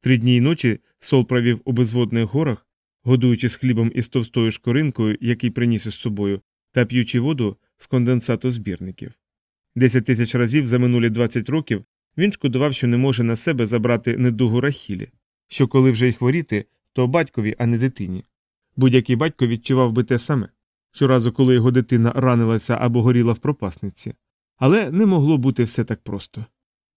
Три дні й ночі Сол провів у безводних горах, годуючись хлібом із товстою шкоринкою, який приніс із собою, та п'ючи воду з конденсату збірників. Десять тисяч разів за минулі 20 років він шкодував, що не може на себе забрати недугу Рахілі, що коли вже й хворіти, то батькові, а не дитині. Будь-який батько відчував би те саме щоразу, коли його дитина ранилася або горіла в пропасниці. Але не могло бути все так просто.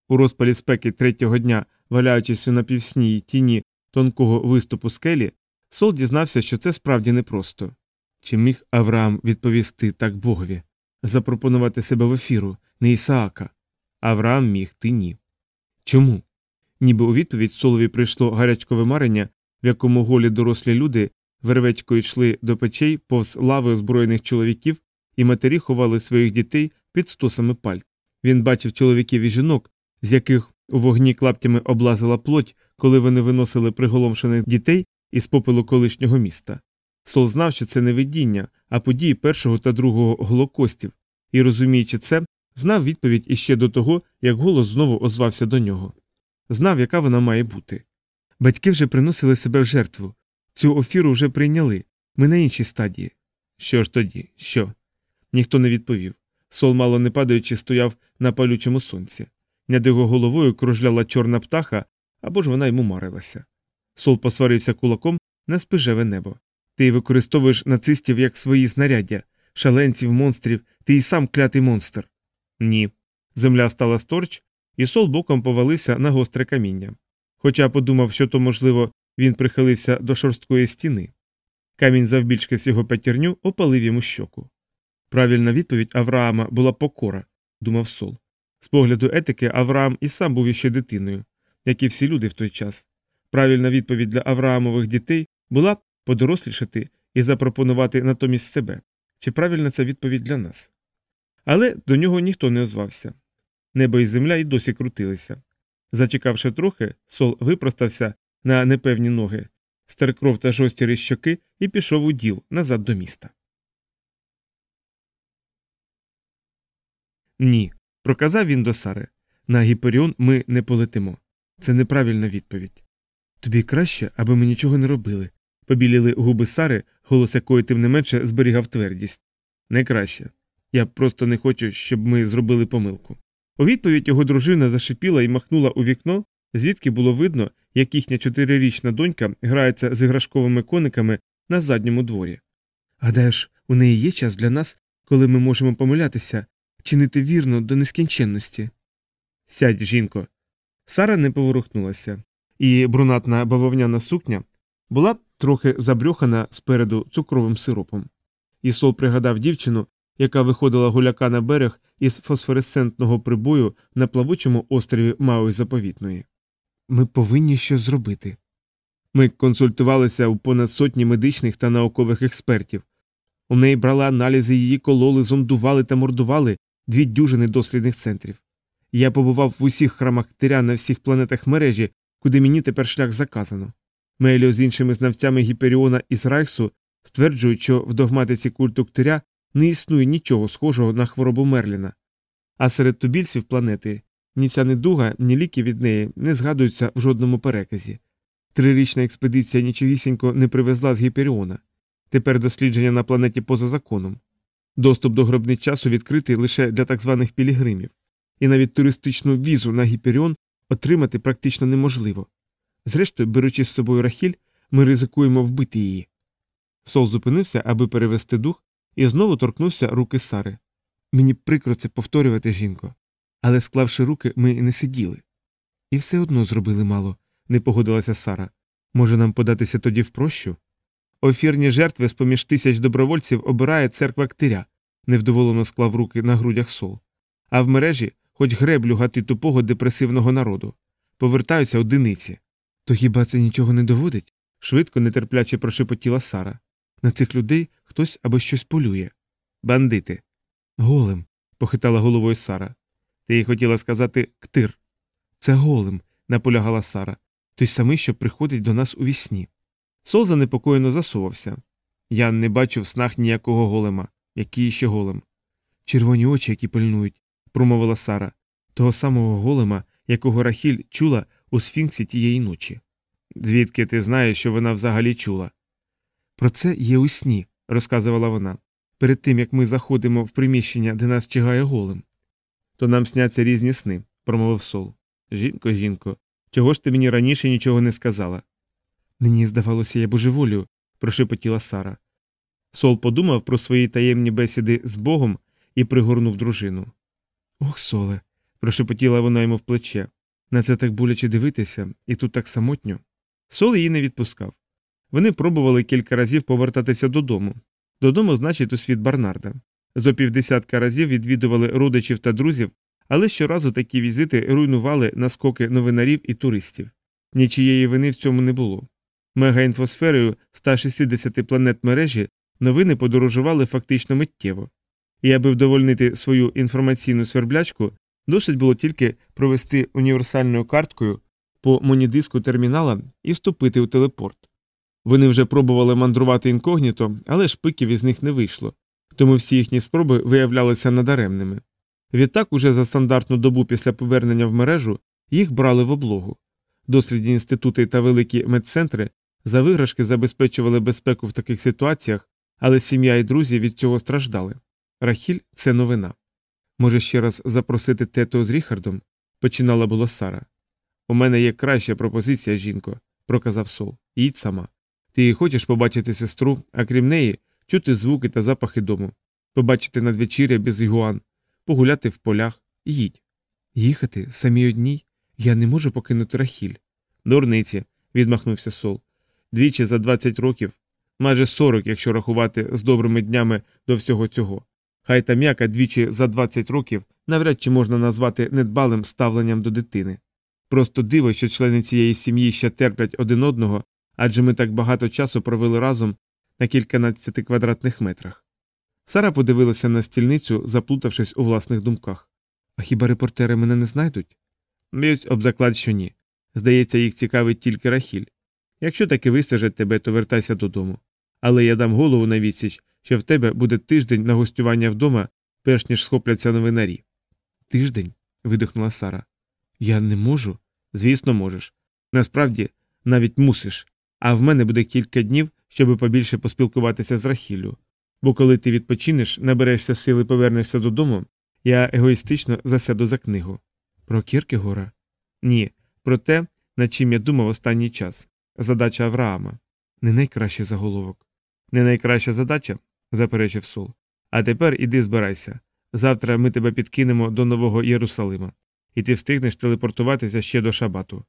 У розпалі спеки третього дня, валяючись у напівсній тіні тонкого виступу скелі, Сол дізнався, що це справді непросто. Чи міг Авраам відповісти так Богові, запропонувати себе в ефіру, не Ісаака? Авраам міг, ти ні. Чому? Ніби у відповідь Солові прийшло гарячкове марення, в якому голі дорослі люди вервечко йшли до печей повз лави озброєних чоловіків, і матері ховали своїх дітей під стосами пальт. Він бачив чоловіків і жінок, з яких у вогні клаптями облазила плоть, коли вони виносили приголомшених дітей із попелу колишнього міста. Сол знав, що це не видіння, а події першого та другого голокостів, і, розуміючи це, знав відповідь іще до того, як голос знову озвався до нього. Знав, яка вона має бути. Батьки вже приносили себе в жертву. Цю офіру вже прийняли. Ми на іншій стадії. Що ж тоді? Що? Ніхто не відповів. Сол, мало не падаючи, стояв на палючому сонці. Над його головою кружляла чорна птаха, або ж вона йому марилася. Сол посварився кулаком на спижеве небо. Ти використовуєш нацистів як свої знаряддя, шаленців, монстрів, ти і сам клятий монстр. Ні. Земля стала сторч, і сол боком повалився на гостре каміння. Хоча подумав, що то, можливо, він прихилився до шорсткої стіни. Камінь завбільшки з його п'ятірню опалив йому щоку. Правильна відповідь Авраама була покора, думав сол. З погляду етики Авраам і сам був іще дитиною, як і всі люди в той час. Правильна відповідь для Авраамових дітей була подорослішати і запропонувати натомість себе. Чи правильна це відповідь для нас? Але до нього ніхто не озвався. Небо і земля й досі крутилися. Зачекавши трохи, сол випростався на непевні ноги, стер кров та жостірі щоки і пішов у діл назад до міста. Ні, проказав він до Сари. На Гіперіон ми не полетимо. Це неправильна відповідь. Тобі краще, аби ми нічого не робили. Побіліли губи Сари, голос якої тим не менше зберігав твердість. Не краще. Я просто не хочу, щоб ми зробили помилку. У відповідь його дружина зашипіла і махнула у вікно, звідки було видно, як їхня чотирирічна донька грається з іграшковими кониками на задньому дворі. Гадаєш, у неї є час для нас, коли ми можемо помилятися, чинити вірно до нескінченності. Сядь, жінко. Сара не поворухнулася, і брунатна бавовняна сукня була трохи забрюхана спереду цукровим сиропом. Ісол пригадав дівчину, яка виходила гуляка на берег із фосфоресцентного прибою на плавучому острові Мауї Заповітної. Ми повинні щось зробити. Ми консультувалися у понад сотні медичних та наукових експертів. У неї брали аналізи, її кололи, зондували та мордували дві дюжини дослідних центрів. Я побував в усіх храмах тиря на всіх планетах мережі, куди мені тепер шлях заказано. Меліо з іншими знавцями Гіперіона із Райхсу стверджують, що в догматиці культу ктиря не існує нічого схожого на хворобу Мерліна. А серед тубільців планети ні ця недуга, ні ліки від неї не згадуються в жодному переказі. Трирічна експедиція нічогісінько не привезла з Гіперіона. Тепер дослідження на планеті поза законом. Доступ до гробниць часу відкритий лише для так званих пілігримів, і навіть туристичну візу на Гіперіон отримати практично неможливо. Зрештою, беручи з собою рахіль, ми ризикуємо вбити її. Сол зупинився, аби перевести дух, і знову торкнувся руки Сари. Мені прикро це повторювати, жінко, але, склавши руки, ми не сиділи. І все одно зробили мало, не погодилася Сара. Може нам податися тоді в прощу? Офірні жертви з поміж тисяч добровольців обирає церква ктиря, невдоволено склав руки на грудях сол. А в мережі хоч греблю гати тупого депресивного народу. Повертаюся одиниці. То хіба це нічого не доводить? швидко нетерпляче прошепотіла Сара. На цих людей хтось або щось полює. Бандити. Голем. похитала головою Сара. Ти їй хотіла сказати ктир. Це голем, наполягала Сара. Той самий, що приходить до нас у вісні. Сол занепокоєно засувався. Я не бачу в снах ніякого голема. Який ще голем? Червоні очі, які пильнують, промовила Сара, того самого голема, якого Рахіль чула у сфінксі тієї ночі. Звідки ти знаєш, що вона взагалі чула? Про це є у сні, розказувала вона. Перед тим як ми заходимо в приміщення, де нас чигає голим. То нам сняться різні сни, промовив Сол. Жінко, жінко, чого ж ти мені раніше нічого не сказала? Мені здавалося, я божеволію, прошепотіла Сара. Сол подумав про свої таємні бесіди з Богом і пригорнув дружину. Ох, соле, прошепотіла вона йому в плече. На це так боляче дивитися, і тут так самотньо. Сол її не відпускав. Вони пробували кілька разів повертатися додому. Додому, значить, у світ Барнарда. Зо півдесятка разів відвідували родичів та друзів, але щоразу такі візити руйнували наскоки новинарів і туристів. Нічієї вини в цьому не було. Мегаінфосферою 160 планет мережі новини подорожували фактично миттєво. І аби вдовольнити свою інформаційну сверблячку, досить було тільки провести універсальною карткою по монідиску термінала і вступити у телепорт. Вони вже пробували мандрувати інкогніто, але шпиків із них не вийшло, тому всі їхні спроби виявлялися надаремними. Відтак, уже за стандартну добу після повернення в мережу їх брали в облогу. Дослідні інститути та великі медцентри за виграшки забезпечували безпеку в таких ситуаціях, але сім'я і друзі від цього страждали. Рахіль це новина. Може, ще раз запросити тето з Ріхардом? починала було Сара. У мене є краща пропозиція, жінко, проказав Сол. Їдь сама. Ти хочеш побачити сестру, а крім неї, чути звуки та запахи дому, побачити надвечір'я без ігуан, погуляти в полях, їдь. Їхати самі одній? Я не можу покинути Рахіль. Дурниці, відмахнувся Сол. Двічі за 20 років, майже 40, якщо рахувати з добрими днями до всього цього. Хай та м'яка двічі за 20 років навряд чи можна назвати недбалим ставленням до дитини. Просто диво, що члени цієї сім'ї ще терплять один одного, адже ми так багато часу провели разом на кільканадцяти квадратних метрах. Сара подивилася на стільницю, заплутавшись у власних думках. А хіба репортери мене не знайдуть? Б'ють об заклад, що ні. Здається, їх цікавить тільки рахіль. Якщо таки вистежать тебе, то вертайся додому. Але я дам голову на відсіч, що в тебе буде тиждень на гостювання вдома, перш ніж схопляться новинарі. Тиждень. видихнула Сара. Я не можу. Звісно, можеш. Насправді, навіть мусиш. А в мене буде кілька днів, щоб побільше поспілкуватися з Рахіллю. Бо коли ти відпочинеш, наберешся сили повернешся додому, я егоїстично засяду за книгу. Про Кіркегора? Ні, про те, над чим я думав останній час. Задача Авраама. Не найкращий заголовок. Не найкраща задача, заперечив Сол. А тепер іди збирайся. Завтра ми тебе підкинемо до Нового Єрусалима, і ти встигнеш телепортуватися ще до шабату.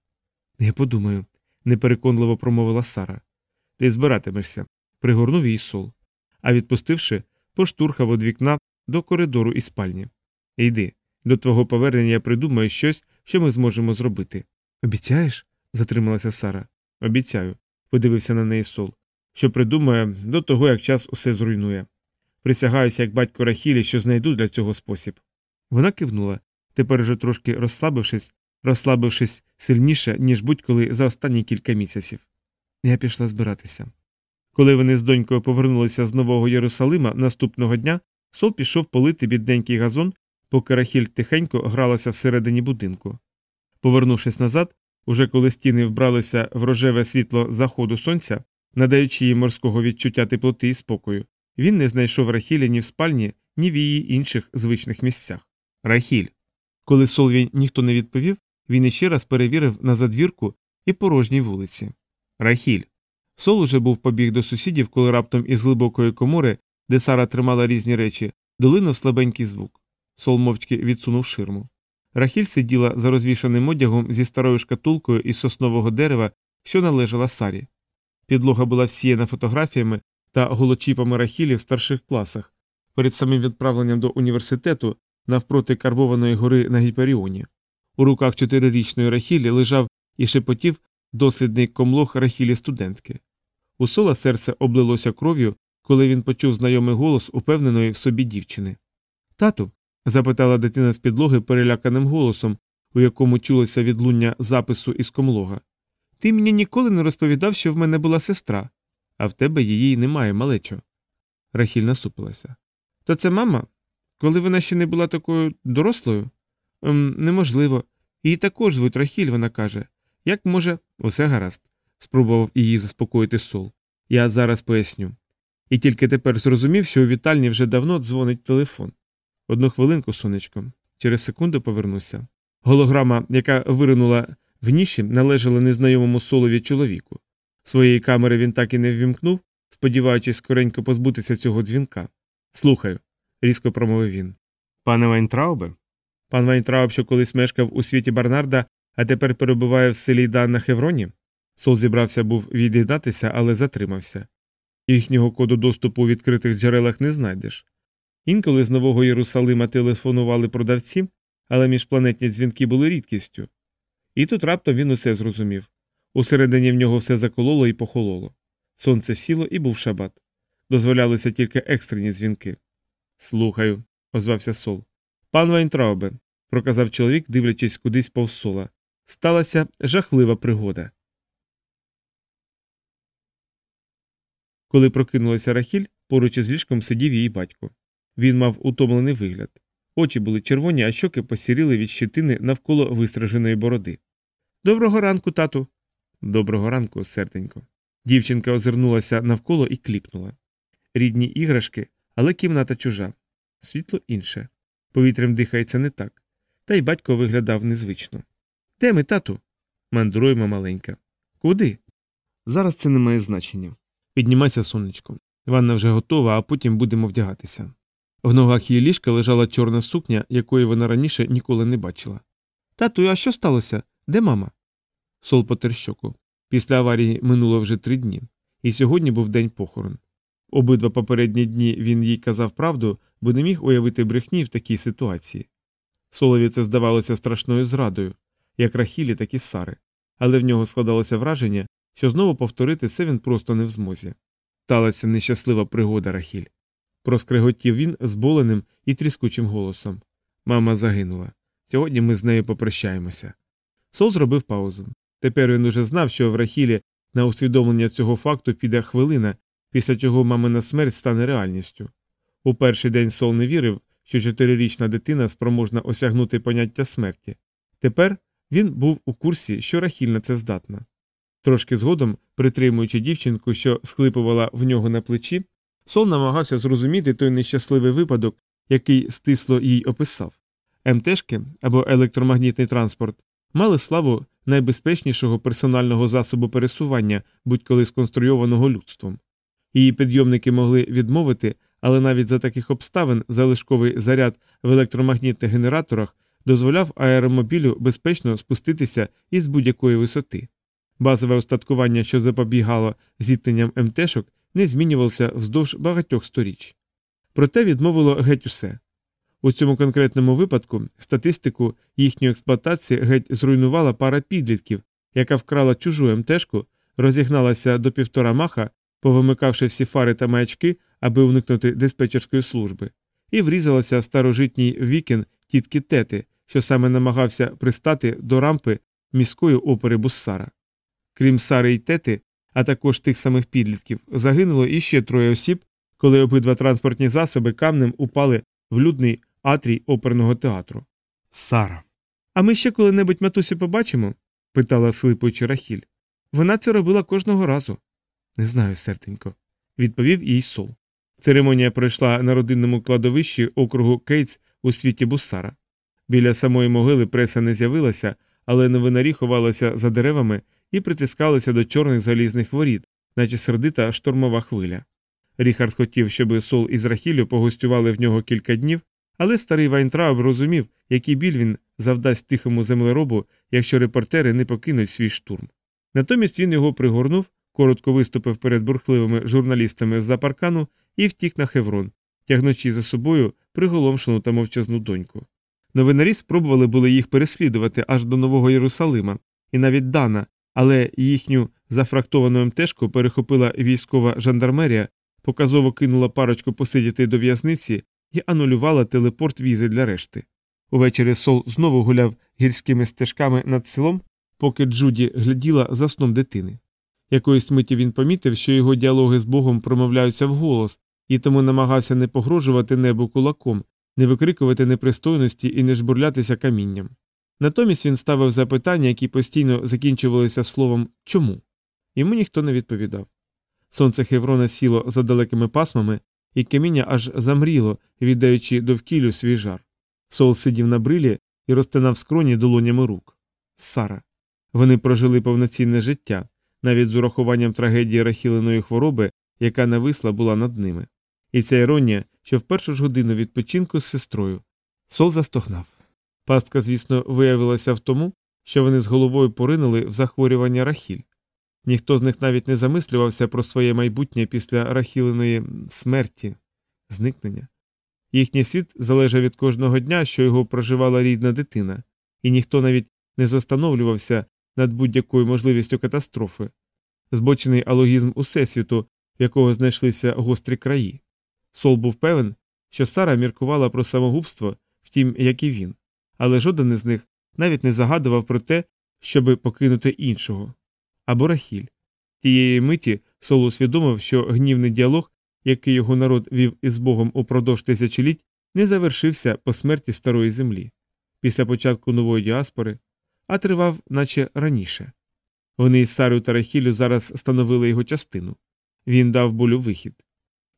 Я подумаю, непереконливо промовила Сара. Ти збиратимешся, пригорнув їй сол. А відпустивши, поштурхав від вікна до коридору і спальні. Йди, до твого повернення я придумаю щось, що ми зможемо зробити. Обіцяєш? затрималася Сара. Обіцяю, подивився на неї сол, що придумає до того, як час усе зруйнує. Присягаюся, як батько Рахілі, що знайду для цього спосіб. Вона кивнула, тепер уже трошки розслабившись, розслабившись сильніше, ніж будь-коли за останні кілька місяців. Я пішла збиратися. Коли вони з донькою повернулися з Нового Єрусалима наступного дня, сол пішов полити бідненький газон, поки Рахіль тихенько гралася всередині будинку. Повернувшись назад, уже коли стіни вбралися в рожеве світло заходу сонця, надаючи їй морського відчуття теплоти і спокою, він не знайшов Рахілі ні в спальні, ні в її інших звичних місцях. Рахіль. Коли Солві ніхто не відповів, він іще раз перевірив на задвірку і порожній вулиці. Рахіль. Сол уже був побіг до сусідів, коли раптом із глибокої комори, де Сара тримала різні речі, долинув слабенький звук. Сол мовчки відсунув ширму. Рахіль сиділа за розвішаним одягом зі старою шкатулкою із соснового дерева, що належала Сарі. Підлога була всіяна фотографіями та голочіпами Рахілі в старших класах. Перед самим відправленням до університету навпроти карбованої гори на Гіперіоні. У руках чотирирічної Рахілі лежав і шепотів дослідний комлох Рахілі студентки. У сола серце облилося кров'ю, коли він почув знайомий голос упевненої в собі дівчини. Тату. Запитала дитина з підлоги переляканим голосом, у якому чулося відлуння запису із комлога. Ти мені ніколи не розповідав, що в мене була сестра, а в тебе її немає, малечо. Рахіль насупилася. То це мама? Коли вона ще не була такою дорослою? Ем, неможливо. Її також звуть Рахіль, вона каже. Як може, усе гаразд. спробував її заспокоїти сол. Я зараз поясню. І тільки тепер зрозумів, що у вітальні вже давно дзвонить телефон. Одну хвилинку, сонечко, через секунду повернуся. Голограма, яка виринула в ніші, належала незнайомому солові чоловіку. Своєї камери він так і не ввімкнув, сподіваючись скоренько позбутися цього дзвінка. Слухаю, різко промовив він. Пан Вайнтрауб? Пан Вайнтрауб, що колись мешкав у світі Барнарда, а тепер перебуває в селі Дан на Хевроні? Сол зібрався був від'єднатися, але затримався. Їхнього коду доступу у відкритих джерелах не знайдеш. Інколи з Нового Єрусалима телефонували продавці, але міжпланетні дзвінки були рідкістю. І тут раптом він усе зрозумів. Усередині в нього все закололо і похололо. Сонце сіло і був шабат. Дозволялися тільки екстрені дзвінки. Слухаю, озвався Сол. Пан Вайнтраубе, проказав чоловік, дивлячись кудись повз сола. Сталася жахлива пригода. Коли прокинулася Рахіль, поруч із ліжком сидів її батько. Він мав утомлений вигляд. Очі були червоні, а щоки посіріли від щитини навколо вистраженої бороди. Доброго ранку, тату. Доброго ранку, серденько. Дівчинка озирнулася навколо і кліпнула. Рідні іграшки, але кімната чужа. Світло інше. Повітрям дихається не так. Та й батько виглядав незвично. Де ми, тату? Мандруємо маленька. Куди? Зараз це не має значення. Піднімайся, сонечко. Ванна вже готова, а потім будемо вдягатися. В ногах її ліжка лежала чорна сукня, якої вона раніше ніколи не бачила. Тату, а що сталося? Де мама? Сол потер щоку. Після аварії минуло вже три дні, і сьогодні був день похорон. Обидва попередні дні він їй казав правду, бо не міг уявити брехні в такій ситуації. Солові це здавалося страшною зрадою, як Рахілі, так і Сари, але в нього складалося враження, що знову повторити це він просто не в змозі. Сталася нещаслива пригода Рахіль. Проскриготів він зболеним і тріскучим голосом. Мама загинула. Сьогодні ми з нею попрощаємося. Сол зробив паузу. Тепер він уже знав, що в Рахілі на усвідомлення цього факту піде хвилина, після чого мамина смерть стане реальністю. У перший день Сол не вірив, що чотирирічна дитина спроможна осягнути поняття смерті. Тепер він був у курсі, що Рахіль на це здатна. Трошки згодом, притримуючи дівчинку, що схлипувала в нього на плечі, Сол намагався зрозуміти той нещасливий випадок, який стисло їй описав. МТшки або електромагнітний транспорт мали славу найбезпечнішого персонального засобу пересування, будь-коли сконструйованого людством. Її підйомники могли відмовити, але навіть за таких обставин залишковий заряд в електромагнітних генераторах дозволяв аеромобілю безпечно спуститися із будь-якої висоти. Базове устаткування, що запобігало зіткненням МТшок, не змінювався вздовж багатьох сторіч. Проте відмовило геть усе. У цьому конкретному випадку статистику їхньої експлуатації геть зруйнувала пара підлітків, яка вкрала чужу МТшку, розігналася до півтора маха, повимикавши всі фари та маячки, аби уникнути диспетчерської служби, і врізалася старожитній вікін тітки тети, що саме намагався пристати до рампи міської опери Буссара. Крім Сари й тети, а також тих самих підлітків, загинуло іще троє осіб, коли обидва транспортні засоби камнем упали в людний атрій оперного театру. Сара. А ми ще коли-небудь матусю побачимо? питала схлипуючи Рахіль. Вона це робила кожного разу. Не знаю, серденько, відповів їй сол. Церемонія пройшла на родинному кладовищі округу Кейтс у світі Буссара. Біля самої могили преса не з'явилася, але новинарі ховалися за деревами і притискалися до чорних залізних воріт, наче сердита штормова хвиля. Ріхард хотів, щоб сол із Рахіллю погостювали в нього кілька днів, але старий Вайнтрауб розумів, який біль він завдасть тихому землеробу, якщо репортери не покинуть свій штурм. Натомість він його пригорнув, коротко виступив перед бурхливими журналістами з за паркану і втік на Хеврон, тягнучи за собою приголомшену та мовчазну доньку. Новинарі спробували були їх переслідувати аж до Нового Єрусалима і навіть Дана, але їхню зафрактовану МТшку перехопила військова жандармерія, показово кинула парочку посидіти до в'язниці і анулювала телепорт візи для решти. Увечері Сол знову гуляв гірськими стежками над селом, поки Джуді гляділа за сном дитини. Якоїсь миті він помітив, що його діалоги з Богом промовляються вголос, і тому намагався не погрожувати небу кулаком, не викрикувати непристойності і не жбурлятися камінням. Натомість він ставив запитання, які постійно закінчувалися словом чому. Йому ніхто не відповідав. Сонце Хеврона сіло за далекими пасмами, і каміння аж замріло, віддаючи довкіллю свій жар. Сол сидів на брилі і розтинав скроні долонями рук. Сара. Вони прожили повноцінне життя, навіть з урахуванням трагедії рахіленої хвороби, яка нависла була над ними. І ця іронія, що в першу ж годину відпочинку з сестрою. Сол застогнав. Пастка, звісно, виявилася в тому, що вони з головою поринули в захворювання рахіль. Ніхто з них навіть не замислювався про своє майбутнє після рахіленої смерті, зникнення. Їхній світ залежав від кожного дня, що його проживала рідна дитина, і ніхто навіть не застановлювався над будь-якою можливістю катастрофи, збочений алогізм усесвіту, в якого знайшлися гострі краї. Сол був певен, що Сара міркувала про самогубство, втім, як і він, але жоден із них навіть не загадував про те, щоби покинути іншого. Або Рахіль. Тієї миті Сол усвідомив, що гнівний діалог, який його народ вів із Богом упродовж тисячоліть, не завершився по смерті старої землі, після початку нової діаспори, а тривав, наче раніше. Вони із Сарою та Рахілю зараз становили його частину. Він дав болю вихід,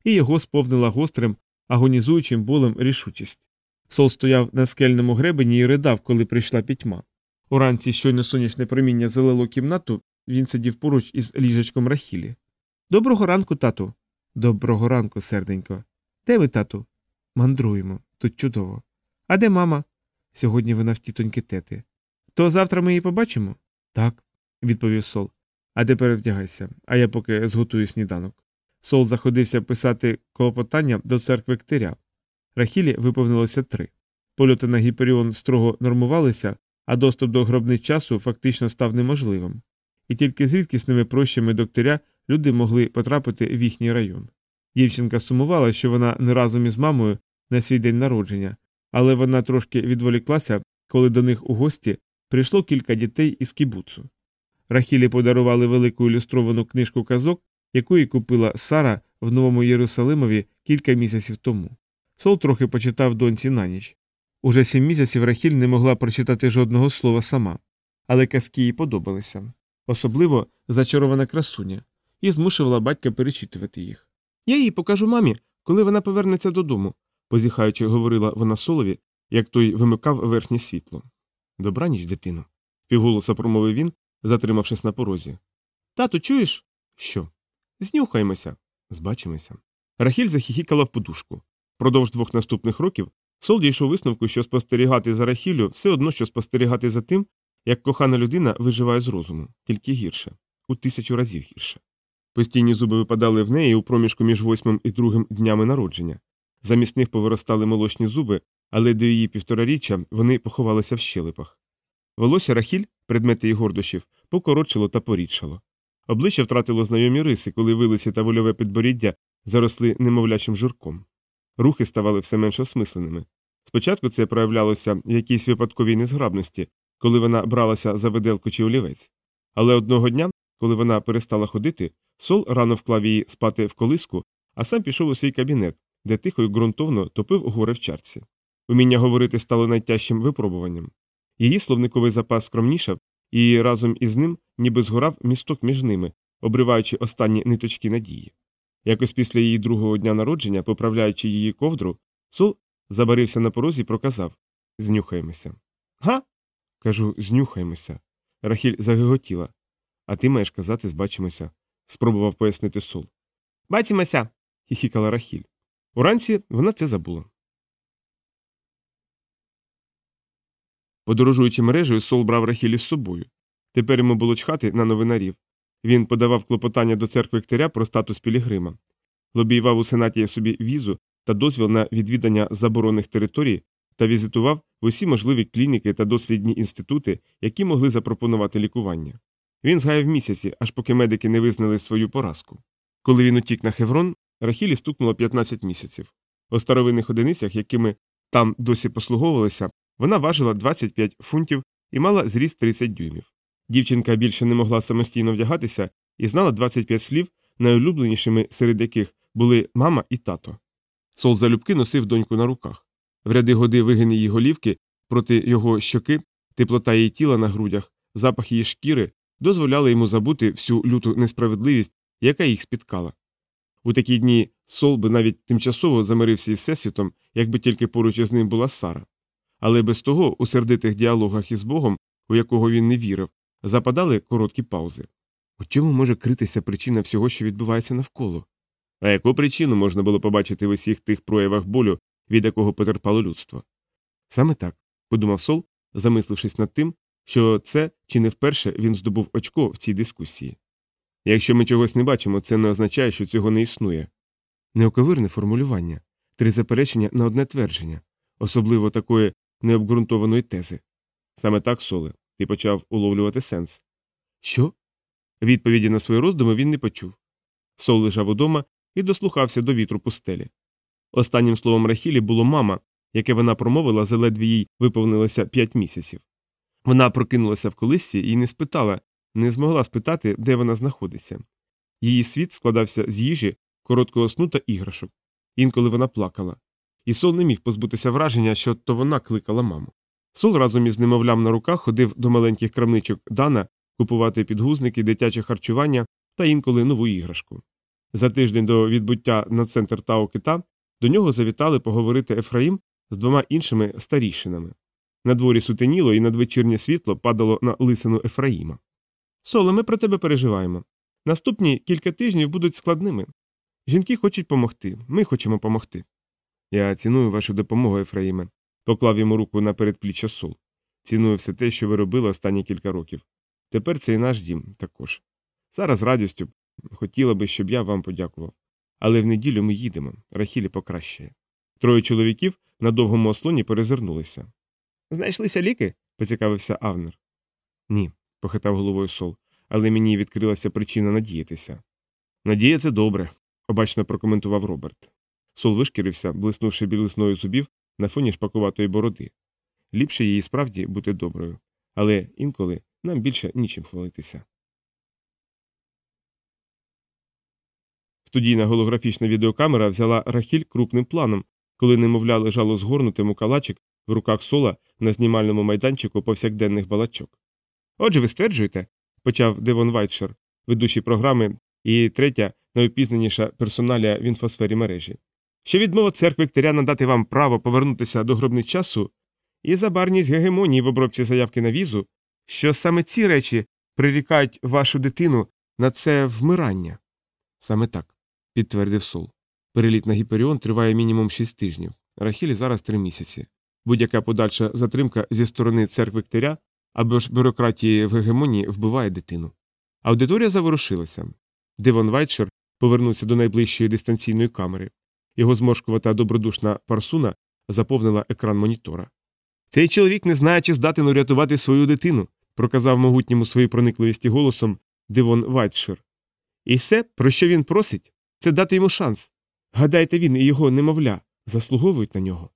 і його сповнила гострим, агонізуючим болем рішучість. Сол стояв на скельному гребені і ридав, коли прийшла пітьма. Уранці щойно сонячне проміння залило кімнату, він сидів поруч із ліжечком Рахілі. Доброго ранку, тату. Доброго ранку, серденько. Де ви, тату? Мандруємо. Тут чудово. А де мама? Сьогодні вона в тітоньки тети. То завтра ми її побачимо? Так, відповів Сол. А де перевдягайся, а я поки зготую сніданок. Сол заходився писати клопотання до церкви Ктиря. Рахілі виповнилося три. Польоти на Гіперіон строго нормувалися, а доступ до гробниць часу фактично став неможливим. І тільки з рідкісними прощами доктаря люди могли потрапити в їхній район. Дівчинка сумувала, що вона не разом із мамою на свій день народження, але вона трошки відволіклася, коли до них у гості прийшло кілька дітей із кібуцу. Рахілі подарували велику ілюстровану книжку казок, яку їй купила Сара в Новому Єрусалимові кілька місяців тому. Сол трохи почитав доньці на ніч. Уже сім місяців Рахіль не могла прочитати жодного слова сама, але казки їй подобалися, особливо зачарована красуня, і змушувала батька перечитувати їх. Я їй покажу мамі, коли вона повернеться додому, позіхаючи, говорила вона солові, як той вимикав верхнє світло. Добраніч, дитино, півголоса промовив він, затримавшись на порозі. Тату, чуєш? Що? Знюхаємося. Збачимося. Рахіль захихікала в подушку. Продовж двох наступних років Сол дійшов висновку, що спостерігати за Рахілю все одно, що спостерігати за тим, як кохана людина виживає з розуму, тільки гірше, у тисячу разів гірше. Постійні зуби випадали в неї у проміжку між восьмим і другим днями народження. Замість них повиростали молочні зуби, але до її півтораріччя вони поховалися в щелепах. Волосся Рахіль, предмети її гордощів, покоротшило та порідшало. Обличчя втратило знайомі риси, коли вилиці та вольове підборіддя заросли немовлячим жирком. Рухи ставали все менш осмисленими. Спочатку це проявлялося в якійсь випадковій незграбності, коли вона бралася за виделку чи олівець. Але одного дня, коли вона перестала ходити, сол рано вклав її спати в колиску, а сам пішов у свій кабінет, де тихо й ґрунтовно топив горе в чарці. Уміння говорити стало найтяжчим випробуванням. Її словниковий запас скромнішав, і разом із ним ніби згорав місток між ними, обриваючи останні ниточки надії. Якось після її другого дня народження, поправляючи її ковдру, Сол забарився на порозі і проказав Знюхаємося. Га? Кажу, знюхаємося. Рахіль загиготіла. А ти маєш казати, збачимося, спробував пояснити Сол. Бачимося. хіхікала Рахіль. Уранці вона це забула. Подорожуючи мережею, Сол брав Рахіль із собою. Тепер йому було чхати на новинарів. Він подавав клопотання до церкви Ктиря про статус Пілігрима, лобіював у сенаті собі візу та дозвіл на відвідання заборонених територій та візитував в усі можливі клініки та дослідні інститути, які могли запропонувати лікування. Він згаяв місяці, аж поки медики не визнали свою поразку. Коли він утік на Хеврон, Рахілі стукнуло 15 місяців. У старовинних одиницях, якими там досі послуговувалися, вона важила 25 фунтів і мала зріст 30 дюймів. Дівчинка більше не могла самостійно вдягатися і знала 25 слів, найулюбленішими серед яких були мама і тато. Сол залюбки носив доньку на руках. В ряди годи вигин її голівки проти його щоки, теплота її тіла на грудях, запах її шкіри, дозволяли йому забути всю люту несправедливість, яка їх спіткала. У такі дні Сол би навіть тимчасово замирився із Всесвітом, якби тільки поруч із ним була Сара. Але без того, у сердитих діалогах із Богом, у якого він не вірив, западали короткі паузи. У чому може критися причина всього, що відбувається навколо? А яку причину можна було побачити в усіх тих проявах болю, від якого потерпало людство? Саме так, подумав Сол, замислившись над тим, що це чи не вперше він здобув очко в цій дискусії. Якщо ми чогось не бачимо, це не означає, що цього не існує. Неоковирне формулювання, три заперечення на одне твердження, особливо такої необґрунтованої тези. Саме так, Соле, ти почав уловлювати сенс. Що? Відповіді на свої роздуми він не почув. Сол лежав удома і дослухався до вітру пустелі. Останнім словом Рахілі було мама, яке вона промовила, заледве їй виповнилося п'ять місяців. Вона прокинулася в колисці і не спитала, не змогла спитати, де вона знаходиться. Її світ складався з їжі, короткого сну та іграшок. Інколи вона плакала. І Сол не міг позбутися враження, що то вона кликала маму. Сол разом із немовлям на руках ходив до маленьких крамничок Дана купувати підгузники, дитяче харчування та інколи нову іграшку. За тиждень до відбуття на центр Тао Кита до нього завітали поговорити Ефраїм з двома іншими старішинами. На дворі сутеніло і надвечірнє світло падало на лисину Ефраїма. Соле, ми про тебе переживаємо. Наступні кілька тижнів будуть складними. Жінки хочуть помогти, ми хочемо помогти. Я ціную вашу допомогу, Ефраїме, поклав йому руку на передпліччя сол. Ціную все те, що ви робили останні кілька років. Тепер це і наш дім також. Зараз з радістю хотіла би, щоб я вам подякував. Але в неділю ми їдемо, Рахілі покращає. Троє чоловіків на довгому ослоні перезирнулися. Знайшлися ліки? поцікавився Авнер. Ні, похитав головою сол, але мені відкрилася причина надіятися. Надія це добре, обачно прокоментував Роберт. Сол вишкірився, блиснувши білисною зубів на фоні шпакуватої бороди. Ліпше їй справді бути доброю, але інколи нам більше нічим хвалитися. Студійна голографічна відеокамера взяла Рахіль крупним планом, коли немовля лежало згорнутим у калачик в руках сола на знімальному майданчику повсякденних балачок. Отже, ви стверджуєте, почав Девон Вайтшер, ведучий програми і третя найопізнаніша персоналія в інфосфері мережі, що відмова церкви Ктаря надати вам право повернутися до гробниць часу і забарність гегемонії в обробці заявки на візу, що саме ці речі прирікають вашу дитину на це вмирання. Саме так, підтвердив Сол. Переліт на Гіперіон триває мінімум 6 тижнів, Рахілі зараз 3 місяці. Будь-яка подальша затримка зі сторони церкви Ктаря або ж бюрократії в гегемонії вбиває дитину. Аудиторія заворушилася. Девон Вайтшер повернувся до найближчої дистанційної камери. Його зморшкувата добродушна парсуна заповнила екран монітора. Цей чоловік не знає, чи здатен урятувати свою дитину, проказав могутньому своїй проникливості голосом Девон Вайтшир. І все, про що він просить, це дати йому шанс. Гадаєте, він і його немовля заслуговують на нього.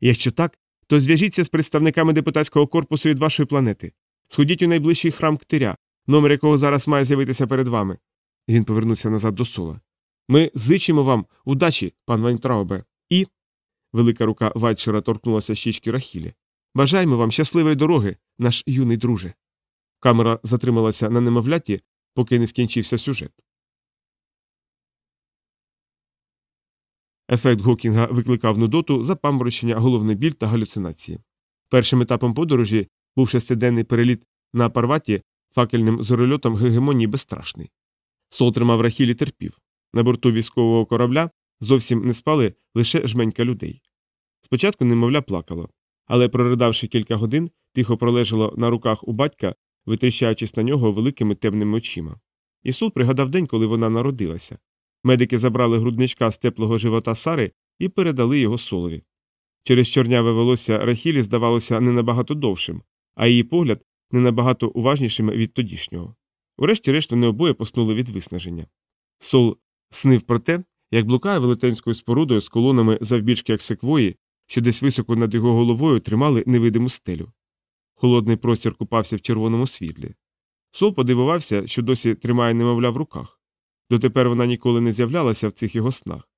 Якщо так, то зв'яжіться з представниками депутатського корпусу від вашої планети. Сходіть у найближчий храм Ктиря, номер якого зараз має з'явитися перед вами. Він повернувся назад до сола. Ми зичимо вам удачі, пан Вайнтраубе, і. Велика рука Вайтшера торкнулася щічки Рахілі. Бажаємо вам щасливої дороги, наш юний друже. Камера затрималася на немовляті, поки не скінчився сюжет. Ефект Гокінга викликав нудоту, запаморочення, головний біль та галюцинації. Першим етапом подорожі був шестиденний переліт на парваті факельним зорольотом гегемонії безстрашний. Сол тримав рахілі терпів. На борту військового корабля зовсім не спали лише жменька людей. Спочатку немовля плакало, але, проридавши кілька годин, тихо пролежало на руках у батька, витріщаючись на нього великими темними очима. І Сул пригадав день, коли вона народилася. Медики забрали грудничка з теплого живота Сари і передали його солові. Через чорняве волосся Рахілі здавалося не набагато довшим, а її погляд не набагато уважнішим від тодішнього. Урешті-решт вони обоє поснули від виснаження. Сол снив про те, як блукає велетенською спорудою з колонами завбільшки як секвої, що десь високо над його головою тримали невидиму стелю. Холодний простір купався в червоному світлі. Сол подивувався, що досі тримає немовля в руках. Дотепер вона ніколи не з'являлася в цих його снах.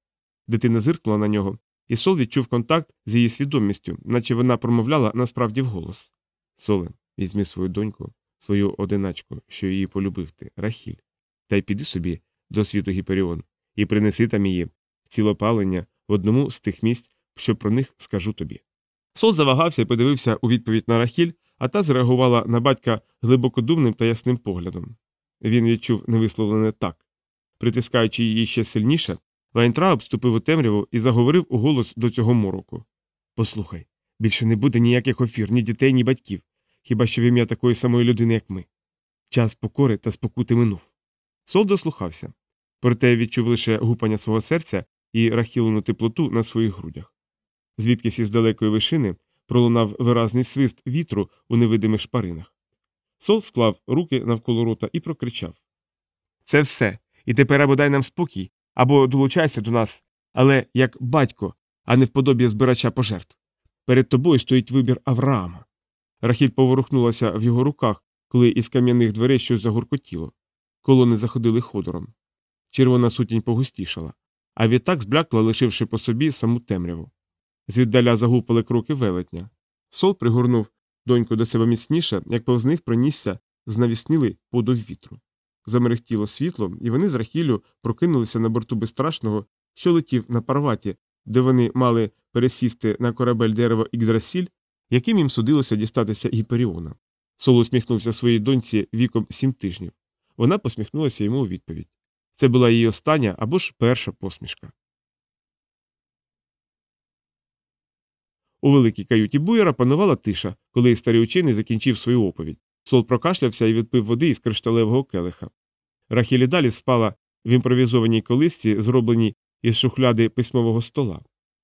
Дитина зиркнула на нього, і Сол відчув контакт з її свідомістю, наче вона промовляла насправді вголос. Соле, візьми свою доньку, свою одиначку, що її полюбив ти, Рахіль. Та й піди собі до світу Гіперіон і принеси там її цілопалення в одному з тих місць, що про них скажу тобі. Сол завагався і подивився у відповідь на Рахіль, а та зреагувала на батька глибокодумним та ясним поглядом. Він відчув невисловлене так. Притискаючи її ще сильніше, Вайнтрауб вступив у темряву і заговорив уголос до цього мороку. Послухай, більше не буде ніяких офір, ні дітей, ні батьків, хіба що в ім'я такої самої людини, як ми. Час покори та спокути минув. Сол дослухався. Проте відчув лише гупання свого серця і рахілену теплоту на своїх грудях. Звідкись із далекої вишини пролунав виразний свист вітру у невидимих шпаринах. Сол склав руки навколо рота і прокричав Це все. І тепер або дай нам спокій, або долучайся до нас, але як батько, а не вподобі збирача пожертв. Перед тобою стоїть вибір Авраама. Рахіль поворухнулася в його руках, коли із кам'яних дверей щось загуркотіло. Колони заходили ходором. Червона сутінь погустішала, а відтак зблякла, лишивши по собі саму темряву. Звіддаля загупали кроки велетня. Сол пригорнув доньку до себе міцніше, як повз них пронісся знавіснілий подув вітру. Замерехтіло світло, і вони з Рахілю прокинулися на борту безстрашного, що летів на парваті, де вони мали пересісти на корабель дерево Ігдрасіль, яким їм судилося дістатися Гіперіона. Сол усміхнувся своїй доньці віком сім тижнів. Вона посміхнулася йому у відповідь. Це була її остання або ж перша посмішка. У великій каюті буєра панувала тиша, коли старий учений закінчив свою оповідь. Сол прокашлявся і відпив води із кришталевого келиха. Рахілі далі спала в імпровізованій колисці, зробленій із шухляди письмового стола.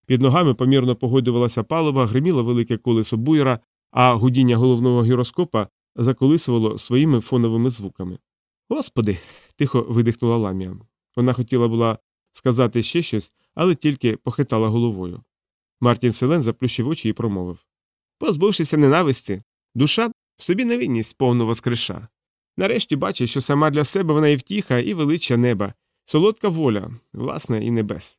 Під ногами помірно погойдувалася палуба, гриміло велике колесо буєра, а гудіння головного гіроскопа заколисувало своїми фоновими звуками. Господи. тихо видихнула ламія. Вона хотіла була сказати ще щось, але тільки похитала головою. Мартін Селен заплющив очі і промовив Позбувшися ненависти, душа в собі невинність повну воскреша. Нарешті бачить, що сама для себе вона і втіха, і велича неба, солодка воля, власне, і небес.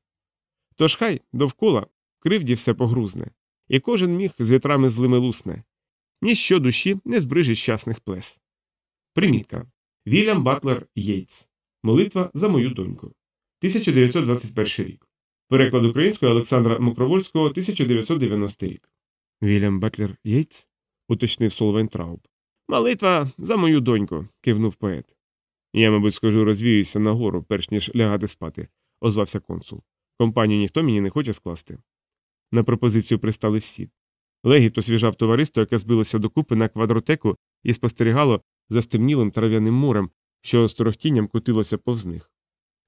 Тож хай довкола кривди все погрузне, і кожен міг з вітрами злими лусне. Ніщо душі не збрижить щасних плес. Примітка. Вільям Батлер Єйтс. Молитва за мою доньку. 1921 рік. Переклад українською Олександра Мокровольського 1990 рік. Вільям Батлер Єйтс? уточнив Сол Вайнтрауб. Молитва за мою доньку, кивнув поет. Я, мабуть, скажу, розвіюся нагору, перш ніж лягати спати, озвався консул. Компанію ніхто мені не хоче скласти. На пропозицію пристали всі. Легіт освіжав товариство, яке збилося докупи на квадротеку і спостерігало за стемнілим трав'яним морем, що з торохтінням котилося повз них.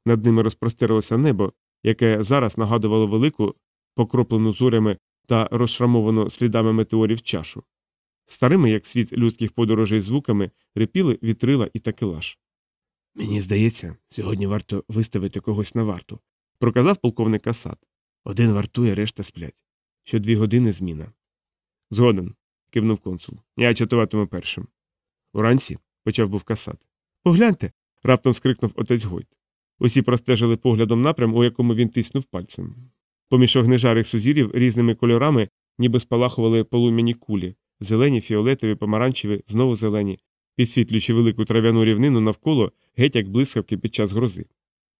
Над ними розпростерлося небо, яке зараз нагадувало велику, покроплену зорями та розшрамовану слідами метеорів чашу. Старими, як світ людських подорожей звуками, репіли вітрила і такелаж. Мені здається, сьогодні варто виставити когось на варту, проказав полковник Асад. Один вартує, решта сплять. Що дві години зміна. Згоден, кивнув консул. Я чатуватиму першим. Уранці почав був касат. Погляньте. раптом скрикнув отець Гойт. Усі простежили поглядом напрям, у якому він тиснув пальцем. Поміж огнежарих сузірів різними кольорами ніби спалахували полум'яні кулі зелені, фіолетові, помаранчеві, знову зелені, підсвітлюючи велику трав'яну рівнину навколо геть як блискавки під час грози.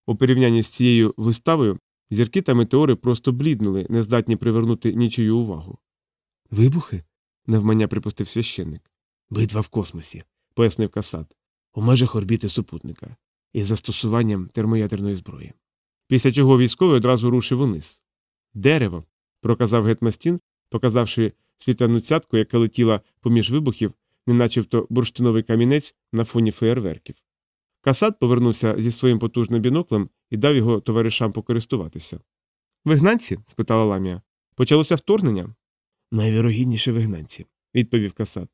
У порівнянні з цією виставою зірки та метеори просто бліднули, не здатні привернути нічию увагу. Вибухи? невмання припустив священник. Битва в космосі, пояснив Касат, у межах орбіти супутника, із застосуванням термоядерної зброї. Після чого військовий одразу рушив униз. Дерево, проказав гетмастін, показавши світляну цятку, яка летіла поміж вибухів, неначебто бурштиновий камінець на фоні феєрверків. Касат повернувся зі своїм потужним біноклем і дав його товаришам покористуватися. Вигнанці? спитала ламія. Почалося вторгнення? Найвірогідніше вигнанці, відповів Касат.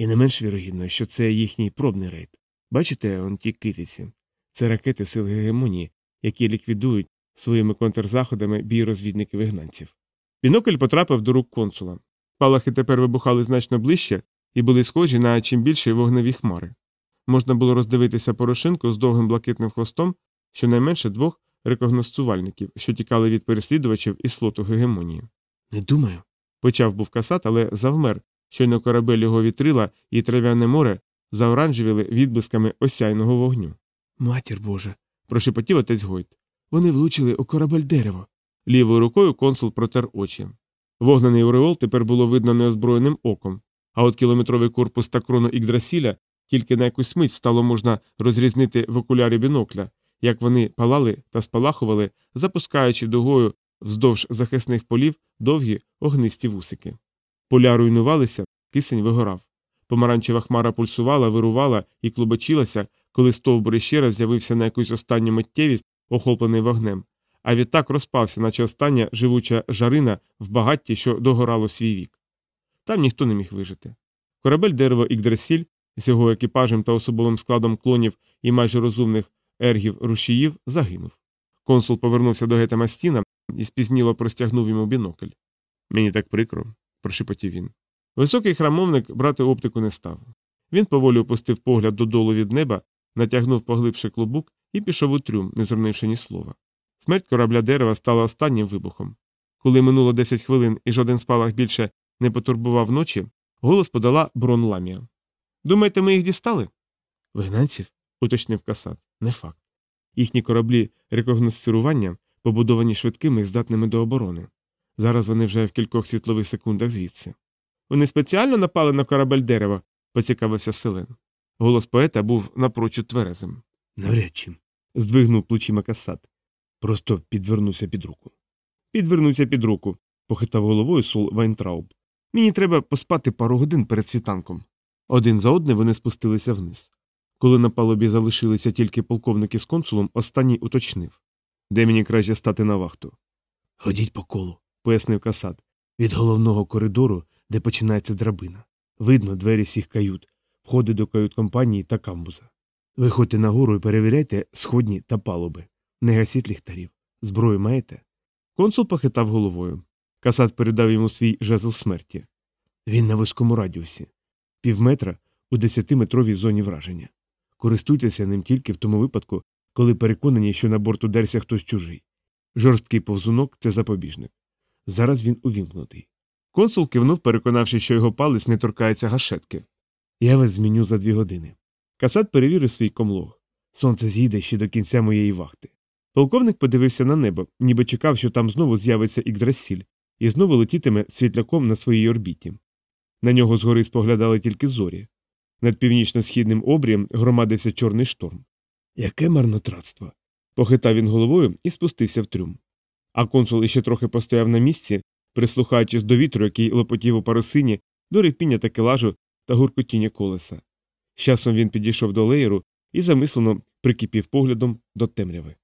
І не менш вірогідно, що це їхній пробний рейд. Бачите, он ті китиці. Це ракети сил гегемонії, які ліквідують своїми контрзаходами бій розвідників вигнанців. Бінокль потрапив до рук консула. Палахи тепер вибухали значно ближче і були схожі на чим більше вогневі хмари. Можна було роздивитися порошинку з довгим блакитним хвостом щонайменше двох рекогносцувальників, що тікали від переслідувачів із слоту гегемонії. Не думаю. почав був касат, але завмер, щойно корабель його вітрила і трав'яне море заоранжевіли відблисками осяйного вогню. Матір Божа. прошепотів отець Гойт. Вони влучили у корабель дерево. Лівою рукою консул протер очі. Вогнений ореол тепер було видно неозброєним оком, а от кілометровий корпус та крону Ігдрасіля тільки на якусь мить стало можна розрізнити в окулярі бінокля, як вони палали та спалахували, запускаючи дугою вздовж захисних полів довгі огнисті вусики. Поля руйнувалися, кисень вигорав. Помаранчева хмара пульсувала, вирувала і клубочилася, коли стовбур ще раз з'явився на якусь останню миттєвість, охоплений вогнем, а відтак розпався, наче остання живуча жарина в багатті, що догорало свій вік. Там ніхто не міг вижити. Корабель дерево Ігдрасіль з його екіпажем та особовим складом клонів і майже розумних ергів рушіїв загинув. Консул повернувся до гета Мастіна і спізніло простягнув йому бінокль. Мені так прикро, прошепотів він. Високий храмовник брати оптику не став. Він поволі опустив погляд додолу від неба, натягнув поглибше клубук і пішов у трюм, не звернувши ні слова. Смерть корабля дерева стала останнім вибухом. Коли минуло 10 хвилин і жоден спалах більше не потурбував ночі, голос подала Брон Ламія. Думаєте, ми їх дістали? Вигнанців? уточнив Касат. Не факт. Їхні кораблі рекогносцирування побудовані швидкими і здатними до оборони. Зараз вони вже в кількох світлових секундах звідси. Вони спеціально напали на корабель дерева, поцікавився Силен. Голос поета був напрочуд тверезим. Навряд чи. здвигнув плечима Кассад. Просто підвернувся під руку. Підвернувся під руку, похитав головою Сол Вайнтрауб. Мені треба поспати пару годин перед світанком. Один за одним вони спустилися вниз. Коли на палубі залишилися тільки полковник з консулом, останній уточнив де мені краще стати на вахту. Ходіть по колу, пояснив Касат. Від головного коридору, де починається драбина. Видно двері всіх кают, входи до кают компанії та камбуза. Виходьте нагору і перевіряйте сходні та палуби. Не гасіть ліхтарів. Зброю маєте? Консул похитав головою. Касат передав йому свій жезл смерті. Він на вузькому радіусі, півметра у десятиметровій зоні враження. Користуйтеся ним тільки в тому випадку, коли переконані, що на борту дерся хтось чужий. Жорсткий повзунок це запобіжник. Зараз він увімкнутий. Консул кивнув, переконавши, що його палець не торкається гашетки. Я вас зміню за дві години. Касат перевірив свій комлог. Сонце з'їде ще до кінця моєї вахти. Полковник подивився на небо, ніби чекав, що там знову з'явиться Ігдрасіль, і знову летітиме світляком на своїй орбіті. На нього згори споглядали тільки зорі. Над північно-східним обрієм громадився чорний шторм. Яке марнотратство. похитав він головою і спустився в трюм. А консул іще трохи постояв на місці, прислухаючись до вітру, який лопотів у парусині, до репіння та келажу та гуркотіння колеса. З часом він підійшов до леєру і замислено прикипів поглядом до темряви.